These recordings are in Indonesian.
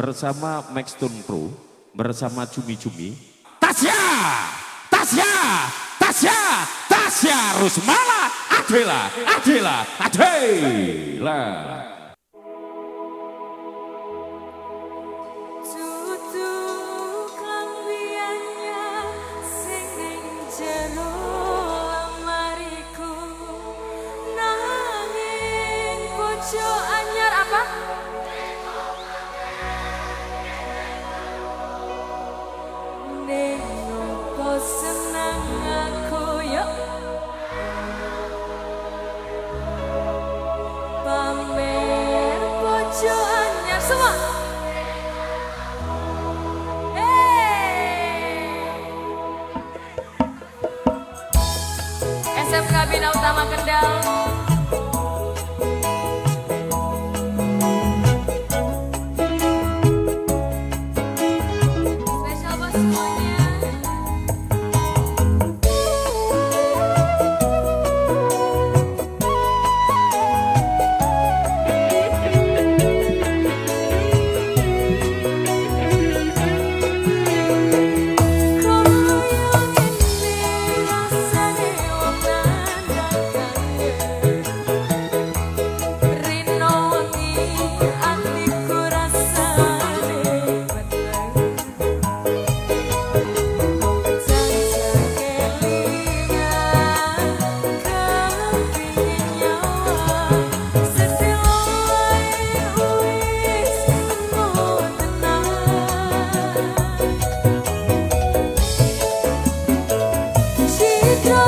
bersama Max Tune Pro bersama Cumi Cumi. Tasya, Tasya, Tasya, Tasya Rusmala, Adela, Adela, Adela. Semua. SMK Bina Utama Kendal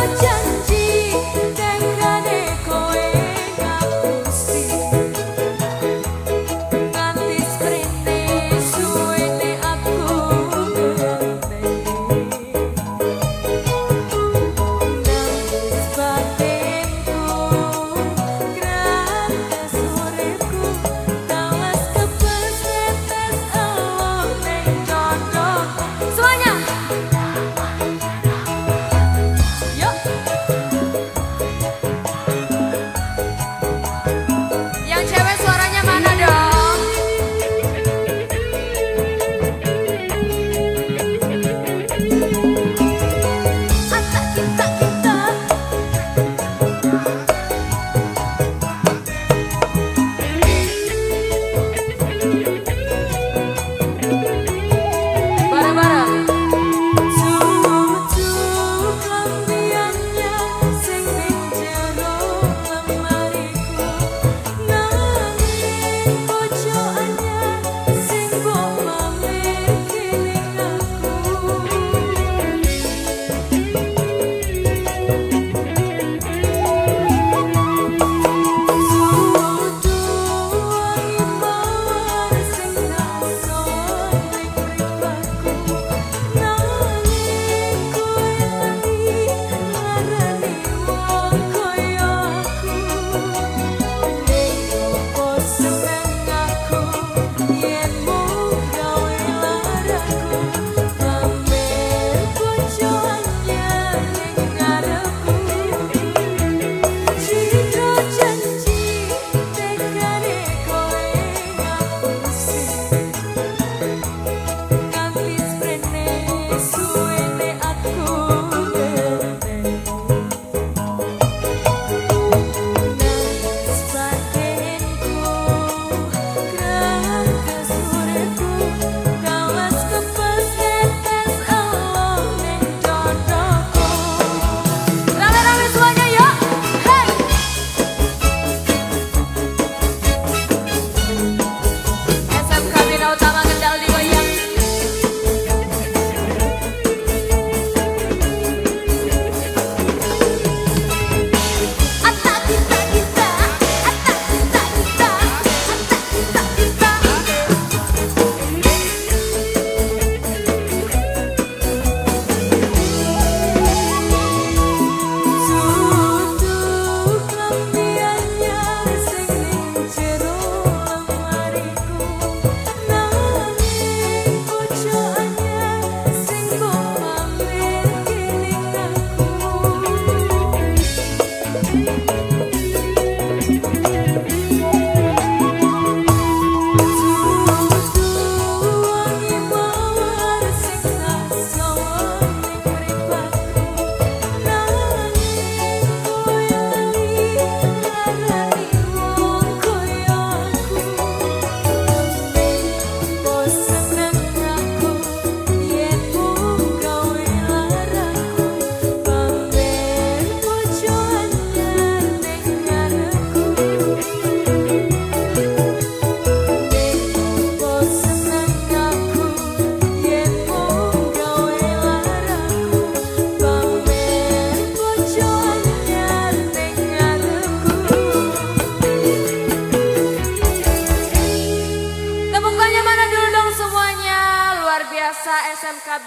혼자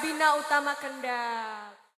Bina Utama Kendal.